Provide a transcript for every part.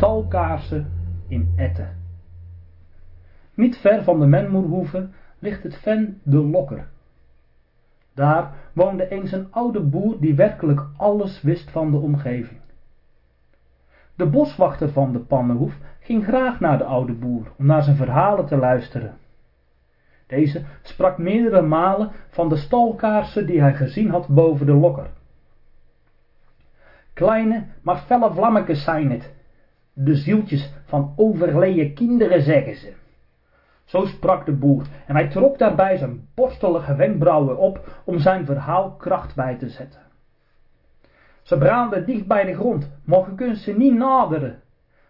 stalkaarsen in Etten. Niet ver van de Menmoerhoeve ligt het ven de Lokker. Daar woonde eens een oude boer die werkelijk alles wist van de omgeving. De boswachter van de Pannenhoef ging graag naar de oude boer om naar zijn verhalen te luisteren. Deze sprak meerdere malen van de stalkaarsen die hij gezien had boven de lokker. Kleine, maar felle vlammetjes zijn het. De zieltjes van overleden kinderen, zeggen ze. Zo sprak de boer en hij trok daarbij zijn borstelige wenkbrauwen op om zijn verhaal kracht bij te zetten. Ze branden dicht bij de grond, maar je kunt ze niet naderen.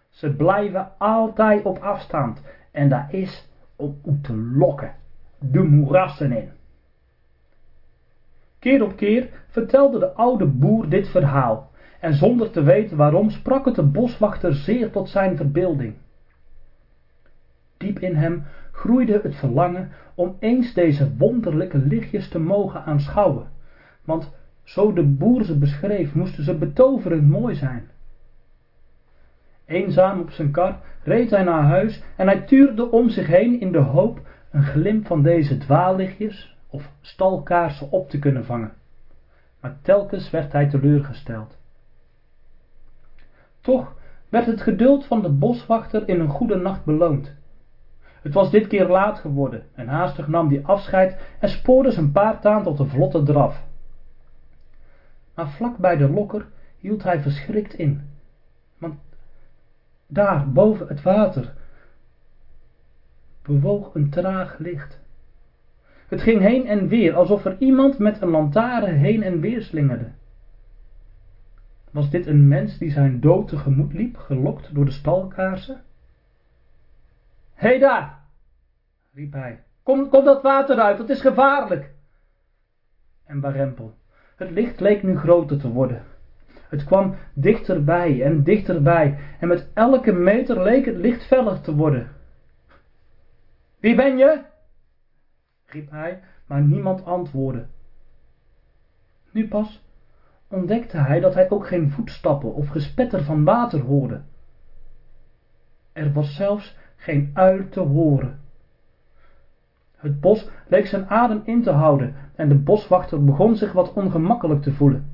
Ze blijven altijd op afstand en dat is om u te lokken, de moerassen in. Keer op keer vertelde de oude boer dit verhaal en zonder te weten waarom sprak het de boswachter zeer tot zijn verbeelding. Diep in hem groeide het verlangen om eens deze wonderlijke lichtjes te mogen aanschouwen, want zo de boer ze beschreef, moesten ze betoverend mooi zijn. Eenzaam op zijn kar reed hij naar huis en hij tuurde om zich heen in de hoop een glimp van deze dwaallichtjes of stalkaarsen op te kunnen vangen. Maar telkens werd hij teleurgesteld. Toch werd het geduld van de boswachter in een goede nacht beloond. Het was dit keer laat geworden en haastig nam hij afscheid en spoorde zijn paard aan tot een vlotte draf. Maar vlak bij de lokker hield hij verschrikt in, want daar boven het water bewoog een traag licht. Het ging heen en weer alsof er iemand met een lantaarn heen en weer slingerde. Was dit een mens die zijn dood tegemoet liep, gelokt door de stalkaarsen? Hé daar, riep hij, kom, kom dat water uit, het is gevaarlijk. En Barempel, het licht leek nu groter te worden. Het kwam dichterbij en dichterbij en met elke meter leek het licht feller te worden. Wie ben je? riep hij, maar niemand antwoordde. Nu pas ontdekte hij dat hij ook geen voetstappen of gespetter van water hoorde. Er was zelfs geen uil te horen. Het bos leek zijn adem in te houden en de boswachter begon zich wat ongemakkelijk te voelen.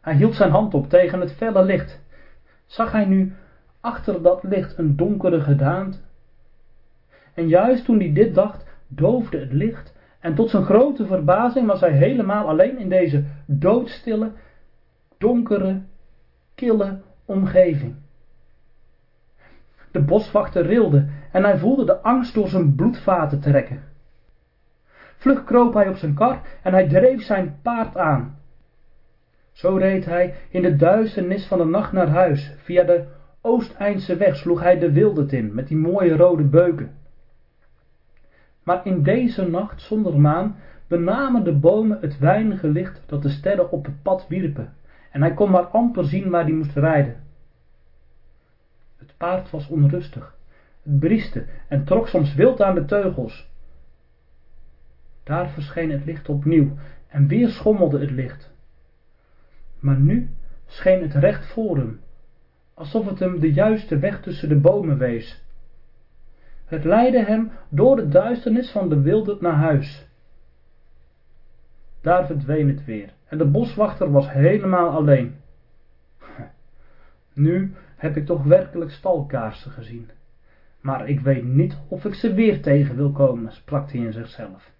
Hij hield zijn hand op tegen het felle licht. Zag hij nu achter dat licht een donkere gedaante? En juist toen hij dit dacht, doofde het licht en tot zijn grote verbazing was hij helemaal alleen in deze doodstille, donkere, kille omgeving. De boswachter rilde en hij voelde de angst door zijn bloedvaten trekken. Vlug kroop hij op zijn kar en hij dreef zijn paard aan. Zo reed hij in de duisternis van de nacht naar huis. Via de Oosteindse weg sloeg hij de wilde in met die mooie rode beuken. Maar in deze nacht zonder maan benamen de bomen het weinige licht dat de sterren op het pad wierpen en hij kon maar amper zien waar hij moest rijden. Het paard was onrustig, het brieste en trok soms wild aan de teugels. Daar verscheen het licht opnieuw en weer schommelde het licht. Maar nu scheen het recht voor hem, alsof het hem de juiste weg tussen de bomen wees. Het leidde hem door de duisternis van de wilde naar huis. Daar verdween het weer en de boswachter was helemaal alleen. Nu heb ik toch werkelijk stalkaarsen gezien. Maar ik weet niet of ik ze weer tegen wil komen, sprak hij in zichzelf.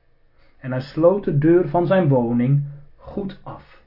En hij sloot de deur van zijn woning goed af.